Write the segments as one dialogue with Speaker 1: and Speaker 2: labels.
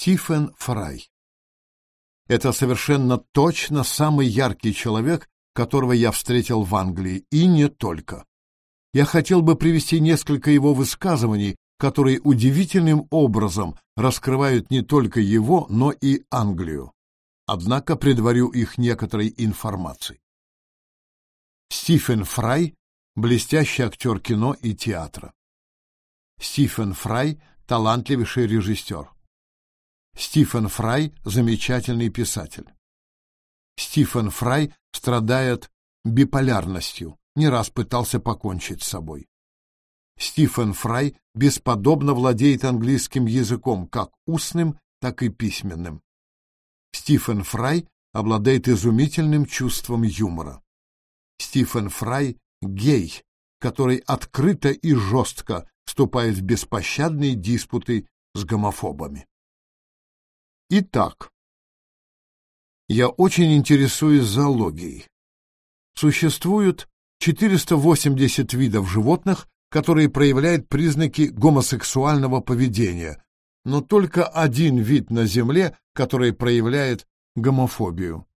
Speaker 1: Стивен Фрай. Это совершенно точно самый яркий человек, которого я встретил в Англии, и не только. Я хотел бы привести несколько его высказываний, которые удивительным образом раскрывают не только его, но и Англию. Однако предварю их некоторой информацией. Стивен Фрай – блестящий актер кино и театра. Стивен Фрай – талантливейший режиссер. Стивен Фрай – замечательный писатель. Стивен Фрай страдает биполярностью, не раз пытался покончить с собой. Стивен Фрай бесподобно владеет английским языком, как устным, так и письменным. Стивен Фрай обладает изумительным чувством юмора. Стивен Фрай — гей, который открыто и жестко вступает в беспощадные диспуты с гомофобами. Итак, я очень интересуюсь зоологией. Существует 480 видов животных, которые проявляют признаки гомосексуального поведения, но только один вид на Земле, который проявляет гомофобию.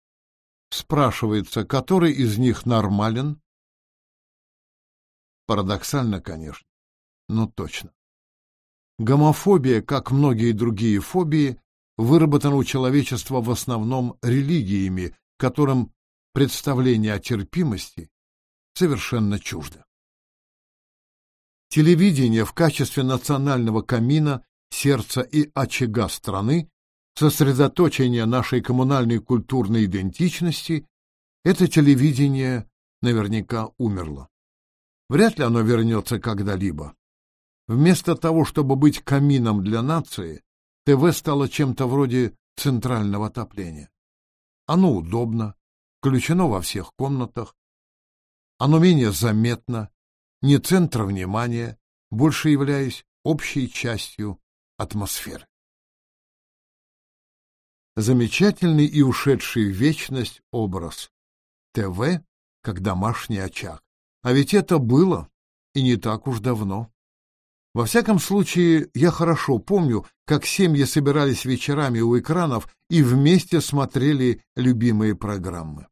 Speaker 1: Спрашивается, который из них нормален? Парадоксально, конечно, но точно. Гомофобия, как многие другие фобии, выработано у человечества в основном религиями, которым представление о терпимости совершенно чуждо. Телевидение в качестве национального камина, сердца и очага страны, сосредоточение нашей коммунальной культурной идентичности, это телевидение наверняка умерло. Вряд ли оно вернется когда-либо. Вместо того, чтобы быть камином для нации, ТВ стало чем-то вроде центрального отопления. Оно удобно, включено во всех комнатах. Оно менее заметно, не центр внимания, больше являясь общей частью атмосферы. Замечательный и ушедший в вечность образ. ТВ как домашний очаг. А ведь это было и не так уж давно. Во всяком случае, я хорошо помню, как семьи собирались вечерами у экранов и вместе смотрели любимые программы.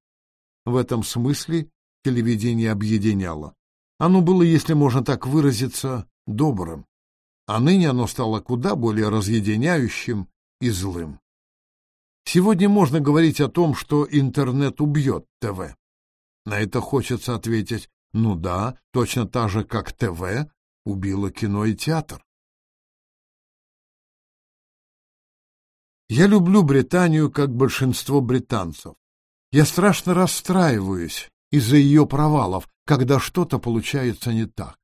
Speaker 1: В этом смысле телевидение объединяло. Оно было, если можно так выразиться, добрым, а ныне оно стало куда более разъединяющим и злым. Сегодня можно говорить о том, что интернет убьет ТВ. На это хочется ответить, ну да, точно так же, как ТВ убило кино и театр. Я люблю Британию, как большинство британцев. Я страшно расстраиваюсь из-за ее провалов, когда что-то получается не так.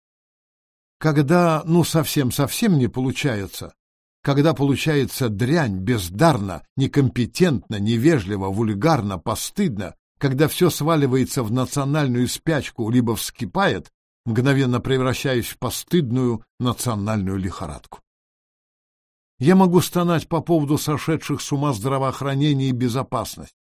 Speaker 1: Когда, ну, совсем-совсем не получается, когда получается дрянь, бездарно, некомпетентно, невежливо, вульгарно, постыдно, когда все сваливается в национальную спячку либо вскипает, мгновенно превращаясь в постыдную национальную лихорадку. Я могу стонать по поводу сошедших с ума здравоохранения и безопасности,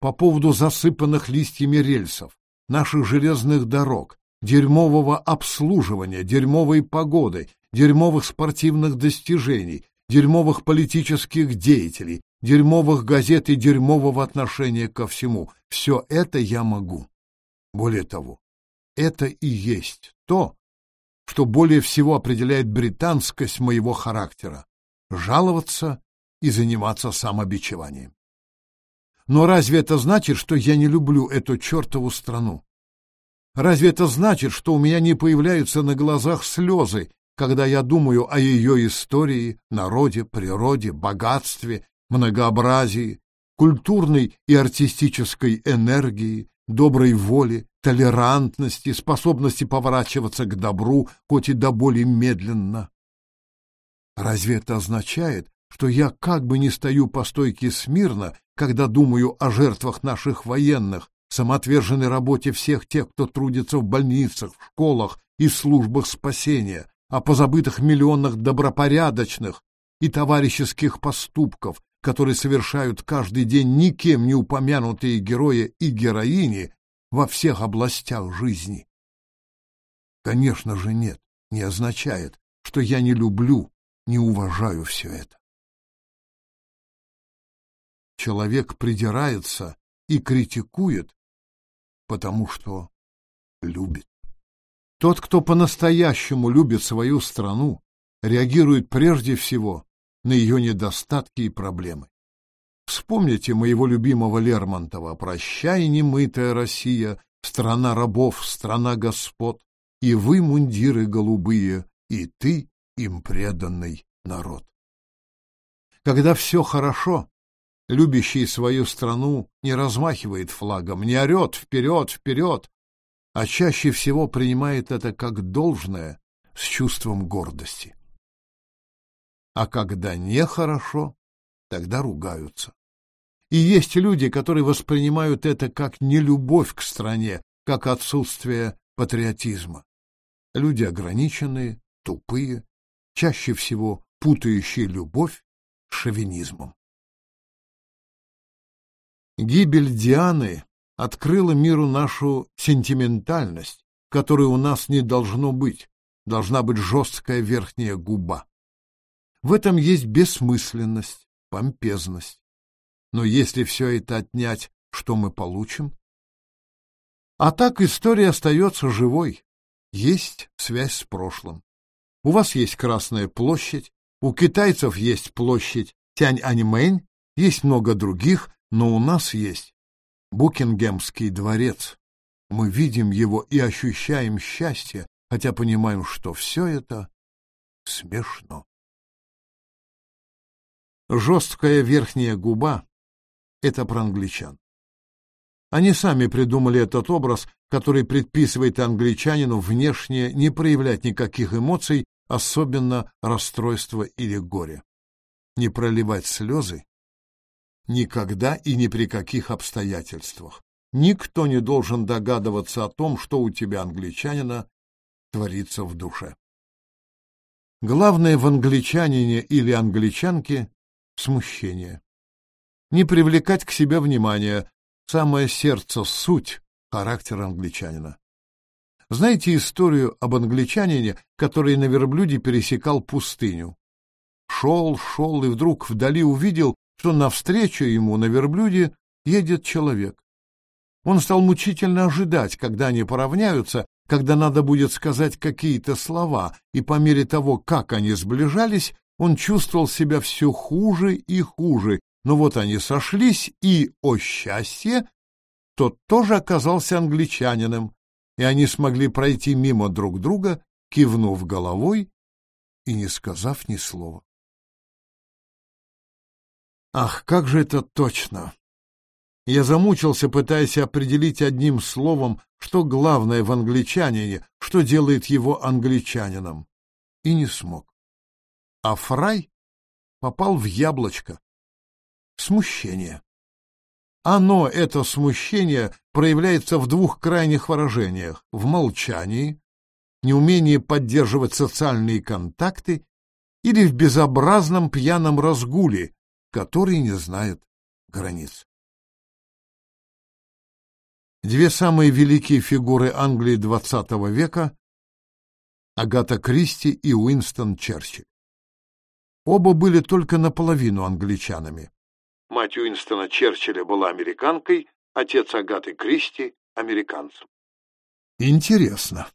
Speaker 1: по поводу засыпанных листьями рельсов, наших железных дорог, дерьмового обслуживания, дерьмовой погоды, дерьмовых спортивных достижений, дерьмовых политических деятелей, дерьмовых газет и дерьмового отношения ко всему. Все это я могу. Более того, это и есть то, что более всего определяет британскость моего характера — жаловаться и заниматься самобичеванием. Но разве это значит, что я не люблю эту чертову страну? Разве это значит, что у меня не появляются на глазах слезы, когда я думаю о ее истории, народе, природе, богатстве, многообразии, культурной и артистической энергии, доброй воле, толерантности, способности поворачиваться к добру, хоть и до боли медленно. Разве это означает, что я как бы не стою по стойке смирно, когда думаю о жертвах наших военных, самоотверженной работе всех тех, кто трудится в больницах, в школах и службах спасения, о позабытых миллионах добропорядочных и товарищеских поступков, которые совершают каждый день никем не упомянутые герои и героини во всех областях жизни? Конечно же нет, не означает, что я не люблю, не уважаю все это. человек придирается и критикует, потому что любит. Тот, кто по-настоящему любит свою страну, реагирует прежде всего на ее недостатки и проблемы. Вспомните моего любимого Лермонтова «Прощай, немытая Россия, страна рабов, страна господ, и вы, мундиры голубые, и ты, им преданный народ». Когда все хорошо, любящий свою страну не размахивает флагом, не орет «вперед, вперед», а чаще всего принимает это как должное с чувством гордости. А когда нехорошо, тогда ругаются. И есть люди, которые воспринимают это как нелюбовь к стране, как отсутствие патриотизма. Люди ограниченные, тупые, чаще всего путающие любовь с шовинизмом. Гибель Дианы открыла миру нашу сентиментальность, которой у нас не должно быть, должна быть жесткая верхняя губа. В этом есть бессмысленность, помпезность. Но если все это отнять, что мы получим? А так история остается живой. Есть связь с прошлым. У вас есть Красная площадь, у китайцев есть площадь Тянь-Аньмэнь, есть много других, но у нас есть Букингемский дворец. Мы видим его и ощущаем счастье, хотя понимаем, что все это смешно. Жесткая верхняя губа — это про англичан. Они сами придумали этот образ, который предписывает англичанину внешне не проявлять никаких эмоций, особенно расстройства или горя. Не проливать слезы никогда и ни при каких обстоятельствах. Никто не должен догадываться о том, что у тебя, англичанина, творится в душе. Главное в англичанине или англичанке смущение. Не привлекать к себе внимания, самое сердце, суть, характер англичанина. Знаете историю об англичанине, который на верблюде пересекал пустыню? Шел, шел и вдруг вдали увидел, что навстречу ему на верблюде едет человек. Он стал мучительно ожидать, когда они поравняются, когда надо будет сказать какие-то слова, и по мере того, как они сближались, он чувствовал себя все хуже и хуже, но вот они сошлись, и, о счастье, тот тоже оказался англичанином, и они смогли пройти мимо друг друга, кивнув головой и не сказав ни слова. Ах, как же это точно! Я замучился, пытаясь определить одним словом, что главное в англичанине, что делает его англичанином, и не смог а Фрай попал в яблочко. Смущение. Оно, это смущение, проявляется в двух крайних выражениях — в молчании, неумении поддерживать социальные контакты или в безобразном пьяном разгуле, который не знает границ. Две самые великие фигуры Англии XX века — Агата Кристи и Уинстон Черчилль. Оба были только наполовину англичанами. Мать Уинстона Черчилля была американкой, отец Агаты Кристи — американцем. Интересно.